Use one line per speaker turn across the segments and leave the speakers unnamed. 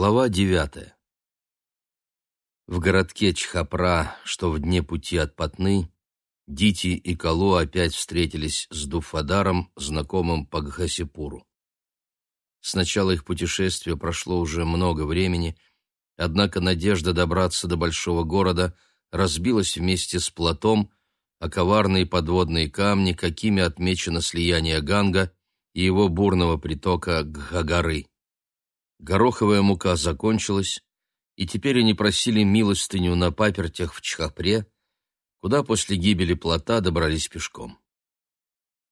Глава девятая. В городке Чхапра, что в дне пути от Патны, Дити и Кало опять встретились с Дуфадаром, знакомым по Гхасипуру. С начала их путешествия прошло уже много времени, однако надежда добраться до большого города разбилась вместе с плотом, а коварные подводные камни, какими отмечено слияние Ганга и его бурного притока Гхагары. Гороховая мука закончилась, и теперь они просили милостыню на папертях в Чхапре, куда после гибели плота добрались пешком.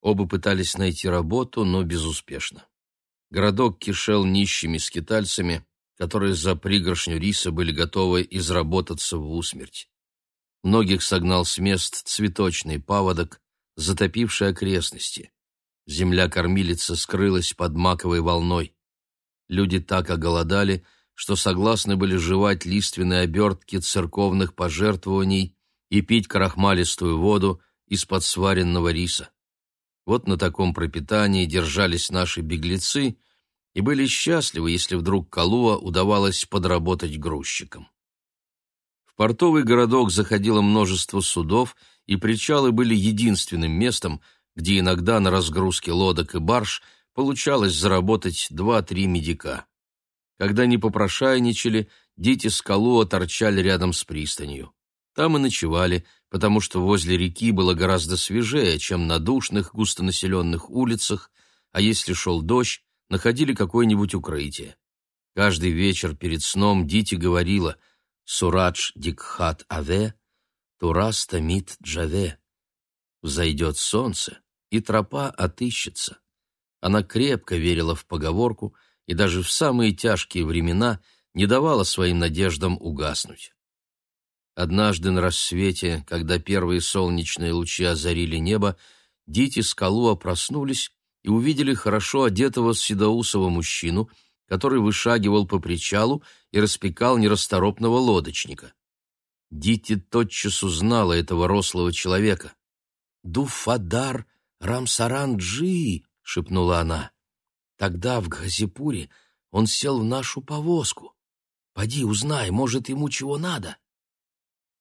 Оба пытались найти работу, но безуспешно. Городок кишел нищими скитальцами, которые за пригоршню риса были готовы изработаться в усмерть. Многих согнал с мест цветочный паводок, затопивший окрестности. Земля-кормилица скрылась под маковой волной. Люди так оголодали, что согласны были жевать лиственные обертки церковных пожертвований и пить крахмалистую воду из-под сваренного риса. Вот на таком пропитании держались наши беглецы и были счастливы, если вдруг Калуа удавалось подработать грузчиком. В портовый городок заходило множество судов, и причалы были единственным местом, где иногда на разгрузке лодок и барж – получалось заработать два-три медика. Когда не попрошайничали, дети скалу торчали рядом с пристанью. Там и ночевали, потому что возле реки было гораздо свежее, чем на душных густонаселенных улицах, а если шел дождь, находили какое-нибудь укрытие. Каждый вечер перед сном Дити говорила «Сурадж дикхат аве, турас тамит джаве». Взойдет солнце, и тропа отыщется. Она крепко верила в поговорку и даже в самые тяжкие времена не давала своим надеждам угаснуть. Однажды на рассвете, когда первые солнечные лучи озарили небо, Дити с Калуа проснулись и увидели хорошо одетого седоусого мужчину, который вышагивал по причалу и распекал нерасторопного лодочника. Дити тотчас узнала этого рослого человека. «Дуфадар Рамсаранджи!» Шепнула она. Тогда в Газипуре он сел в нашу повозку. Поди, узнай, может, ему чего надо.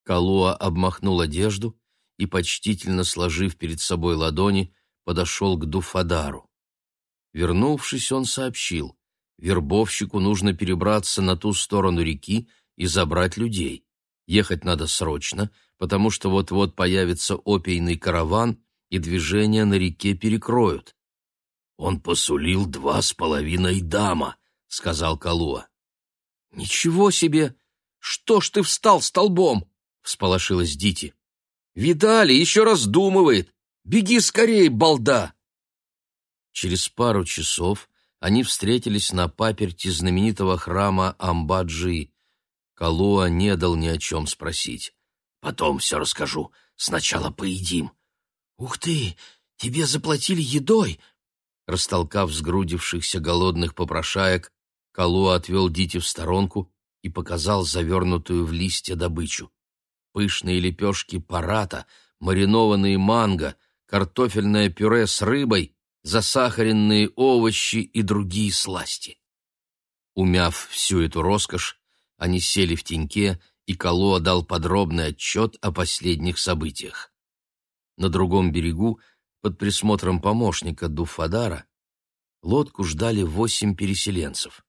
Калуа обмахнул одежду и, почтительно сложив перед собой ладони, подошел к Дуфадару. Вернувшись, он сообщил, вербовщику нужно перебраться на ту сторону реки и забрать людей. Ехать надо срочно, потому что вот-вот появится опийный караван, и движение на реке перекроют. «Он посулил два с половиной дама», — сказал Калуа. «Ничего себе! Что ж ты встал столбом?» — всполошилась Дити. «Видали, еще раздумывает! Беги скорее, балда!» Через пару часов они встретились на паперти знаменитого храма Амбаджи. Калуа не дал ни о чем спросить. «Потом все расскажу. Сначала поедим». «Ух ты! Тебе заплатили едой!» Растолкав сгрудившихся голодных попрошаек, Калуа отвел Дити в сторонку и показал завернутую в листья добычу. Пышные лепешки парата, маринованные манго, картофельное пюре с рыбой, засахаренные овощи и другие сласти. Умяв всю эту роскошь, они сели в теньке, и Калуа дал подробный отчет о последних событиях. На другом берегу под присмотром помощника Дуфадара лодку ждали восемь переселенцев.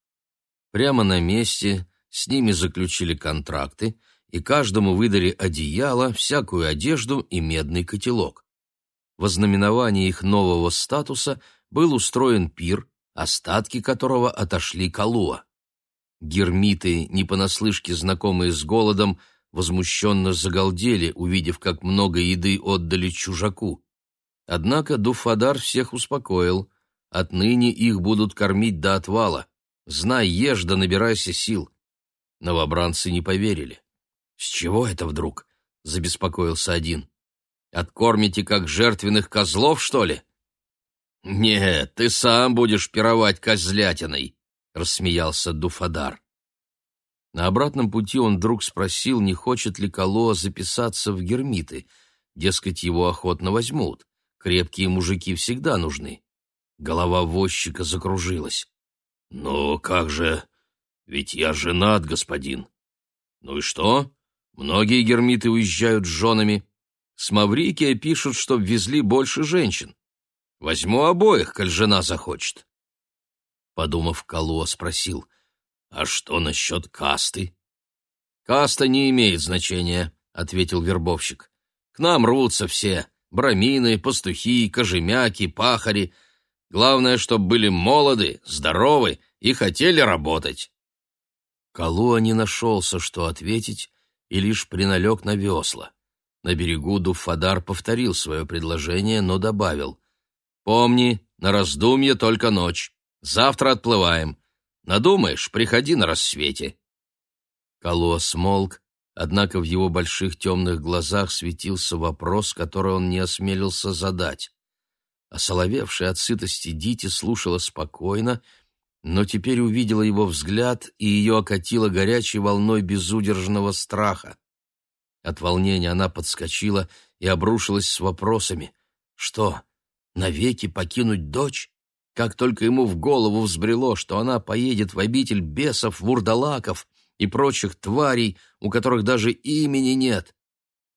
Прямо на месте с ними заключили контракты и каждому выдали одеяло, всякую одежду и медный котелок. В знаменовании их нового статуса был устроен пир, остатки которого отошли Калуа. Гермиты, не понаслышке знакомые с голодом, возмущенно загалдели, увидев, как много еды отдали чужаку. Однако Дуфадар всех успокоил. Отныне их будут кормить до отвала. Знай, ешь да набирайся сил. Новобранцы не поверили. «С чего это вдруг?» — забеспокоился один. «Откормите, как жертвенных козлов, что ли?» «Нет, ты сам будешь пировать козлятиной», — рассмеялся Дуфадар. На обратном пути он вдруг спросил, не хочет ли Калоа записаться в гермиты, дескать, его охотно возьмут. Крепкие мужики всегда нужны. Голова возчика закружилась. «Ну, как же? Ведь я женат, господин. Ну и что? Многие гермиты уезжают с женами. С Маврикия пишут, что везли больше женщин. Возьму обоих, коль жена захочет. Подумав, Калуа спросил, а что насчет касты? Каста не имеет значения, ответил вербовщик. К нам рвутся все — брамины, пастухи, кожемяки, пахари. Главное, чтобы были молоды, здоровы и хотели работать. Калуа не нашелся, что ответить, и лишь приналег на весла. На берегу Дуфадар повторил свое предложение, но добавил. «Помни, на раздумье только ночь. Завтра отплываем. Надумаешь, приходи на рассвете». Калуа смолк, однако в его больших темных глазах светился вопрос, который он не осмелился задать. Осоловевшая от сытости Дити слушала спокойно, но теперь увидела его взгляд, и ее окатило горячей волной безудержного страха. От волнения она подскочила и обрушилась с вопросами. «Что, навеки покинуть дочь?» Как только ему в голову взбрело, что она поедет в обитель бесов, вурдалаков и прочих тварей, у которых даже имени нет.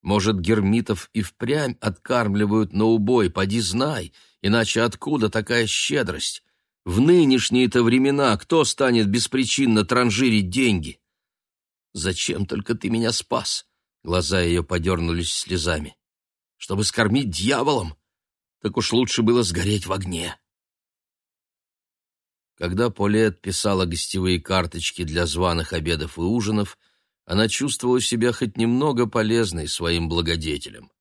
Может, гермитов и впрямь откармливают на убой, поди знай, иначе откуда такая щедрость? В нынешние-то времена кто станет беспричинно транжирить деньги? Зачем только ты меня спас? Глаза ее подернулись слезами. Чтобы скормить дьяволом? Так уж лучше было сгореть в огне. Когда Полет писала гостевые карточки для званых обедов и ужинов, она чувствовала себя хоть немного полезной своим благодетелям.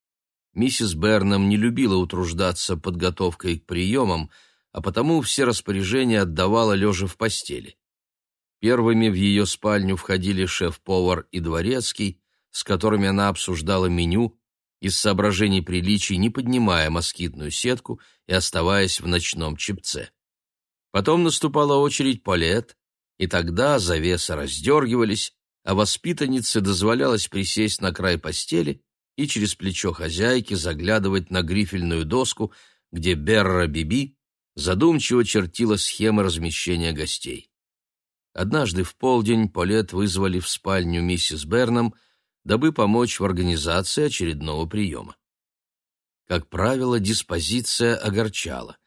Миссис Бернам не любила утруждаться подготовкой к приемам, а потому все распоряжения отдавала лежа в постели. Первыми в ее спальню входили шеф-повар и дворецкий, с которыми она обсуждала меню, из соображений приличий не поднимая москитную сетку и оставаясь в ночном чепце. Потом наступала очередь Полет, и тогда завесы раздергивались, а воспитаннице дозволялось присесть на край постели и через плечо хозяйки заглядывать на грифельную доску, где Берра Биби задумчиво чертила схемы размещения гостей. Однажды в полдень Полет вызвали в спальню миссис Бернам, дабы помочь в организации очередного приема. Как правило, диспозиция огорчала.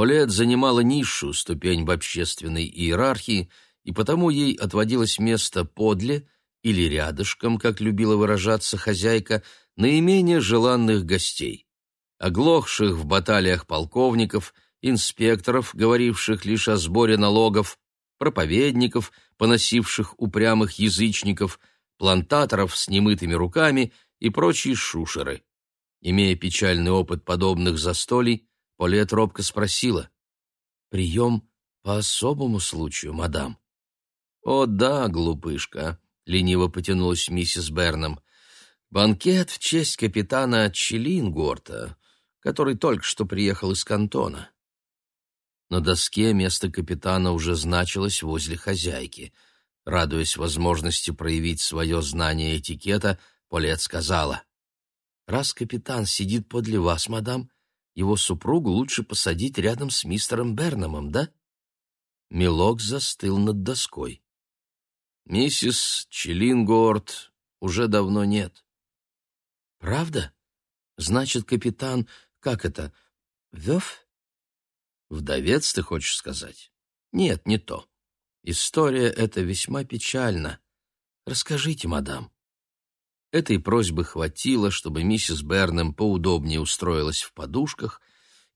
Полет занимала низшую ступень в общественной иерархии, и потому ей отводилось место подле или рядышком, как любила выражаться хозяйка, наименее желанных гостей, оглохших в баталиях полковников – инспекторов, говоривших лишь о сборе налогов, проповедников, поносивших упрямых язычников, плантаторов с немытыми руками и прочие шушеры. Имея печальный опыт подобных застолий, Полет робко спросила, «Прием по особому случаю, мадам?» «О да, глупышка», — лениво потянулась миссис Бернам, «банкет в честь капитана Челингорта, который только что приехал из кантона. На доске место капитана уже значилось возле хозяйки. Радуясь возможности проявить свое знание этикета, Полет сказала, «Раз капитан сидит подле вас, мадам, его супругу лучше посадить рядом с мистером Бернамом, да?» Милок застыл над доской. «Миссис Челингорд уже давно нет». «Правда? Значит, капитан, как это, Вёв?» Вдовец, ты хочешь сказать? Нет, не то. История эта весьма печальна. Расскажите, мадам. Этой просьбы хватило, чтобы миссис Бернем поудобнее устроилась в подушках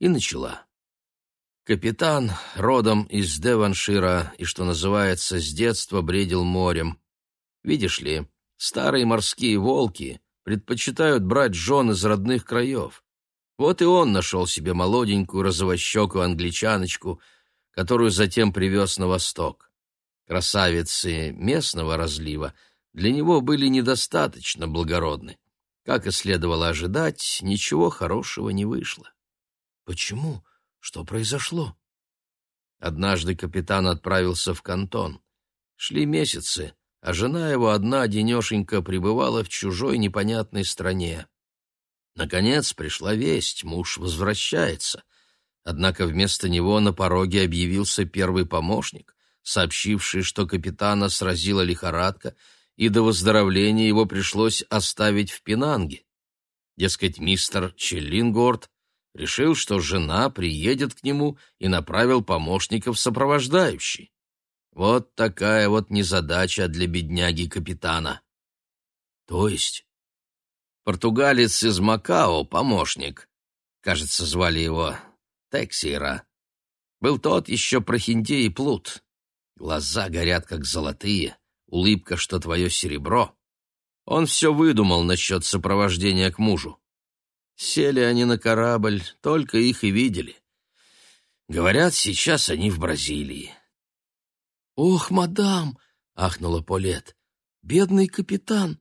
и начала. Капитан родом из Деваншира и, что называется, с детства бредил морем. Видишь ли, старые морские волки предпочитают брать жен из родных краев. Вот и он нашел себе молоденькую розовощекую англичаночку, которую затем привез на восток. Красавицы местного разлива для него были недостаточно благородны. Как и следовало ожидать, ничего хорошего не вышло. Почему? Что произошло? Однажды капитан отправился в кантон. Шли месяцы, а жена его одна денешенька пребывала в чужой непонятной стране. Наконец пришла весть, муж возвращается. Однако вместо него на пороге объявился первый помощник, сообщивший, что капитана сразила лихорадка, и до выздоровления его пришлось оставить в Пенанге. Дескать, мистер Челлингорд решил, что жена приедет к нему и направил помощников сопровождающий. Вот такая вот незадача для бедняги-капитана. То есть? Португалец из Макао, помощник, кажется, звали его Тексира, был тот еще прохиндей и плут. Глаза горят, как золотые, улыбка, что твое серебро. Он все выдумал насчет сопровождения к мужу. Сели они на корабль, только их и видели. Говорят, сейчас они в Бразилии. «Ох, мадам!» — ахнула Полет. «Бедный капитан!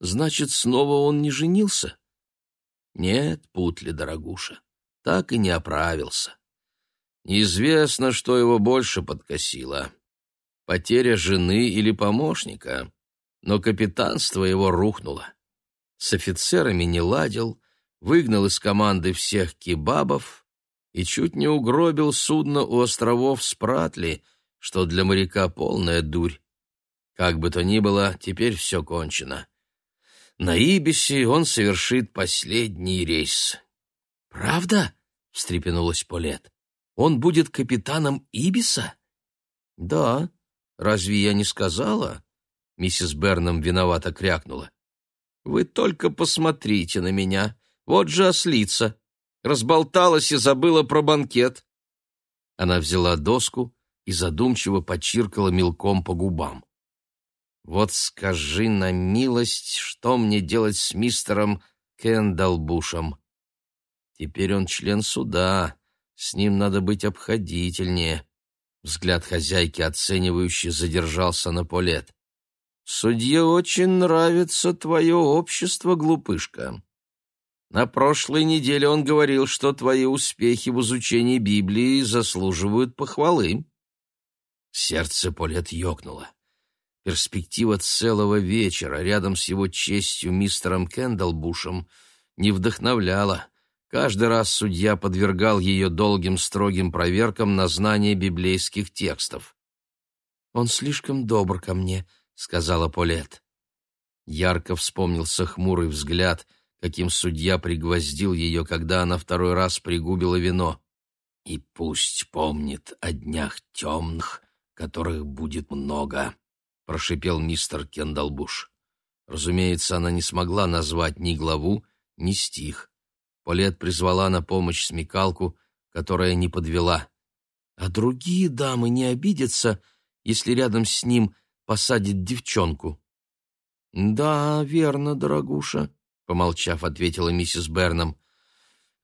Значит, снова он не женился?» «Нет, Путли, дорогуша, так и не оправился. Неизвестно, что его больше подкосило. Потеря жены или помощника, но капитанство его рухнуло. С офицерами не ладил, выгнал из команды всех кебабов и чуть не угробил судно у островов Спратли, что для моряка полная дурь. Как бы то ни было, теперь все кончено. На Ибисе он совершит последний рейс. «Правда?» — встрепенулась Полет. «Он будет капитаном Ибиса?» «Да. Разве я не сказала?» Миссис Бернам виновато крякнула. «Вы только посмотрите на меня. Вот же ослица. Разболталась и забыла про банкет». Она взяла доску и задумчиво почиркала мелком по губам. «Вот скажи на милость, что мне делать с мистером Кендалбушем?» Теперь он член суда, с ним надо быть обходительнее. Взгляд хозяйки оценивающе задержался на Полет. «Судье очень нравится твое общество, глупышка. На прошлой неделе он говорил, что твои успехи в изучении Библии заслуживают похвалы». Сердце Полет ёкнуло. Перспектива целого вечера рядом с его честью мистером Кендалбушем не вдохновляла. Каждый раз судья подвергал ее долгим строгим проверкам на знание библейских текстов. «Он слишком добр ко мне», — сказала Полет. Ярко вспомнился хмурый взгляд, каким судья пригвоздил ее, когда она второй раз пригубила вино. «И пусть помнит о днях темных, которых будет много», — прошипел мистер Кендалбуш. Разумеется, она не смогла назвать ни главу, ни стих. Полет призвала на помощь смекалку, которая не подвела. А другие дамы не обидятся, если рядом с ним посадит девчонку. Да, верно, дорогуша, помолчав, ответила миссис Бернам.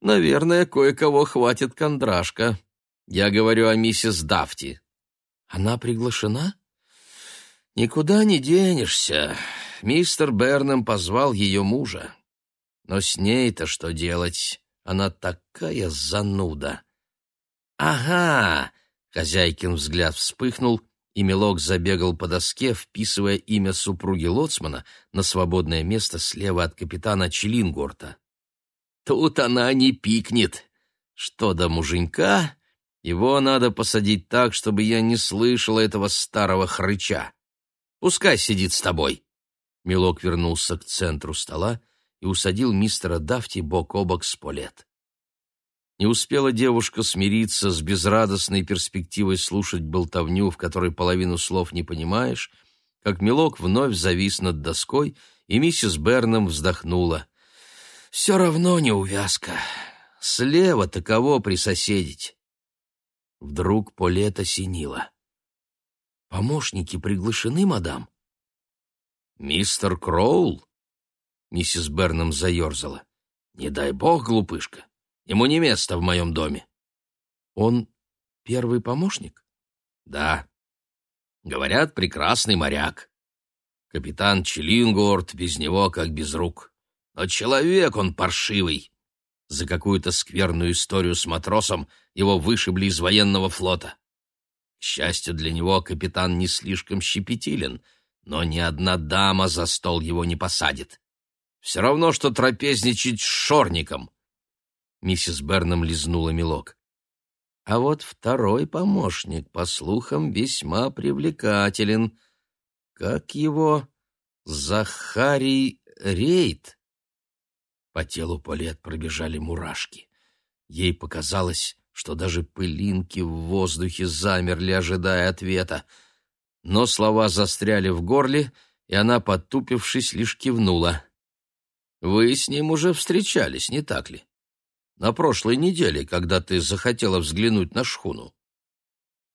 Наверное, кое-кого хватит кондрашка. Я говорю о миссис Дафти. Она приглашена? Никуда не денешься. Мистер Бернам позвал ее мужа. Но с ней-то что делать? Она такая зануда. Ага! Хозяйкин взгляд вспыхнул, и мелок забегал по доске, вписывая имя супруги Лоцмана на свободное место слева от капитана Челингорта. Тут она не пикнет. Что до муженька, его надо посадить так, чтобы я не слышала этого старого хрыча. Пускай сидит с тобой. Мелок вернулся к центру стола и усадил мистера Дафти бок о бок с Полет. Не успела девушка смириться с безрадостной перспективой слушать болтовню, в которой половину слов не понимаешь, как мелок вновь завис над доской, и миссис Бернам вздохнула. «Все равно не увязка. Слева-то кого присоседить?» Вдруг Полет осенило. «Помощники приглашены, мадам?» «Мистер Кроул?» Миссис Бернам заерзала. «Не дай бог, глупышка, ему не место в моем доме». «Он первый помощник?» «Да. Говорят, прекрасный моряк. Капитан Челингорд без него как без рук. Но человек он паршивый. За какую-то скверную историю с матросом его вышибли из военного флота. К счастью для него, капитан не слишком щепетилен, но ни одна дама за стол его не посадит. Все равно, что трапезничать с шорником. Миссис Бернам лизнула мелок. А вот второй помощник, по слухам, весьма привлекателен. Как его? Захарий Рейд? По телу Полет пробежали мурашки. Ей показалось, что даже пылинки в воздухе замерли, ожидая ответа. Но слова застряли в горле, и она, потупившись, лишь кивнула. «Вы с ним уже встречались, не так ли? На прошлой неделе, когда ты захотела взглянуть на шхуну».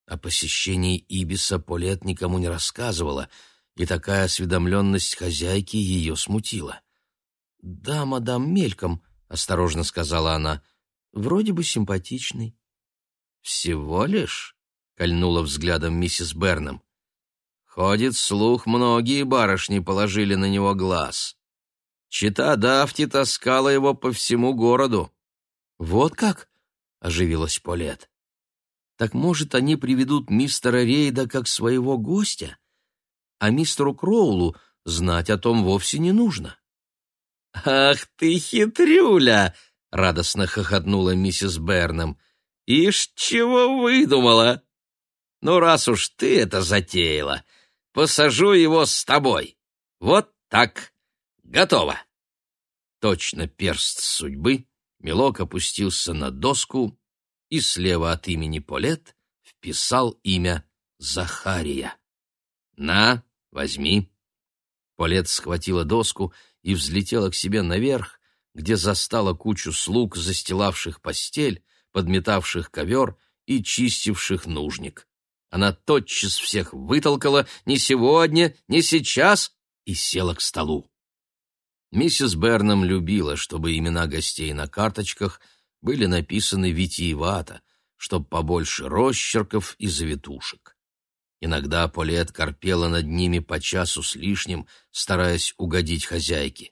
О посещении Ибиса Полет никому не рассказывала, и такая осведомленность хозяйки ее смутила. «Да, мадам, мельком», — осторожно сказала она, — «вроде бы симпатичный». «Всего лишь?» — кольнула взглядом миссис Бернам. «Ходит слух, многие барышни положили на него глаз. Чита Дафти таскала его по всему городу». «Вот как?» — оживилась Полет. «Так, может, они приведут мистера Рейда как своего гостя? А мистеру Кроулу знать о том вовсе не нужно». «Ах ты хитрюля!» — радостно хохотнула миссис Бернам. «Ишь, чего выдумала? Ну, раз уж ты это затеяла, посажу его с тобой. Вот так. Готово!» Точно перст судьбы, Мелок опустился на доску и слева от имени Полет вписал имя Захария. «На, возьми!» Полет схватила доску и взлетела к себе наверх, где застала кучу слуг, застилавших постель, подметавших ковер и чистивших нужник. Она тотчас всех вытолкала «не сегодня, не сейчас» и села к столу. Миссис Бернам любила, чтобы имена гостей на карточках были написаны витиевато, чтоб побольше росчерков и завитушек. Иногда Полет корпела над ними по часу с лишним, стараясь угодить хозяйке.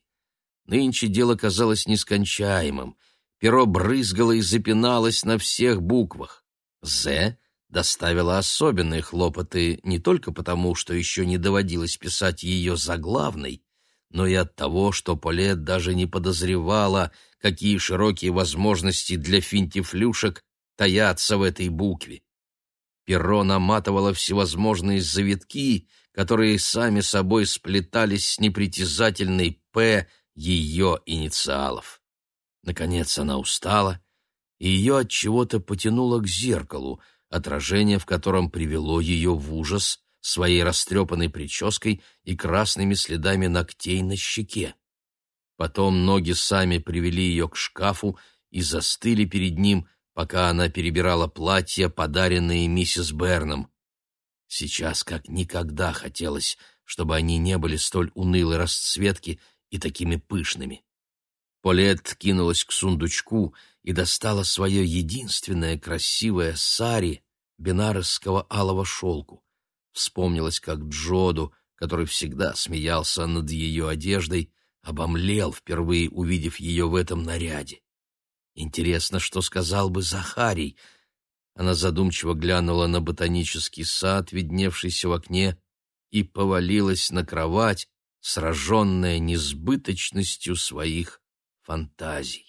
Нынче дело казалось нескончаемым. Перо брызгало и запиналось на всех буквах. «З» доставила особенные хлопоты не только потому, что еще не доводилось писать ее заглавной, но и от того, что Полет даже не подозревала, какие широкие возможности для финтифлюшек таятся в этой букве. Перо наматывало всевозможные завитки, которые сами собой сплетались с непритязательной «П» ее инициалов. Наконец она устала, и ее от чего-то потянуло к зеркалу, отражение в котором привело ее в ужас своей растрепанной прической и красными следами ногтей на щеке. Потом ноги сами привели ее к шкафу и застыли перед ним, пока она перебирала платья, подаренные миссис Берном. Сейчас как никогда хотелось, чтобы они не были столь унылой расцветки и такими пышными. Полет кинулась к сундучку и достала свое единственное красивое сари бенаресского алого шелку. Вспомнилось, как Джоду, который всегда смеялся над ее одеждой, обомлел, впервые увидев ее в этом наряде. Интересно, что сказал бы Захарий. Она задумчиво глянула на ботанический сад, видневшийся в окне, и повалилась на кровать, сраженная несбыточностью своих фантазий.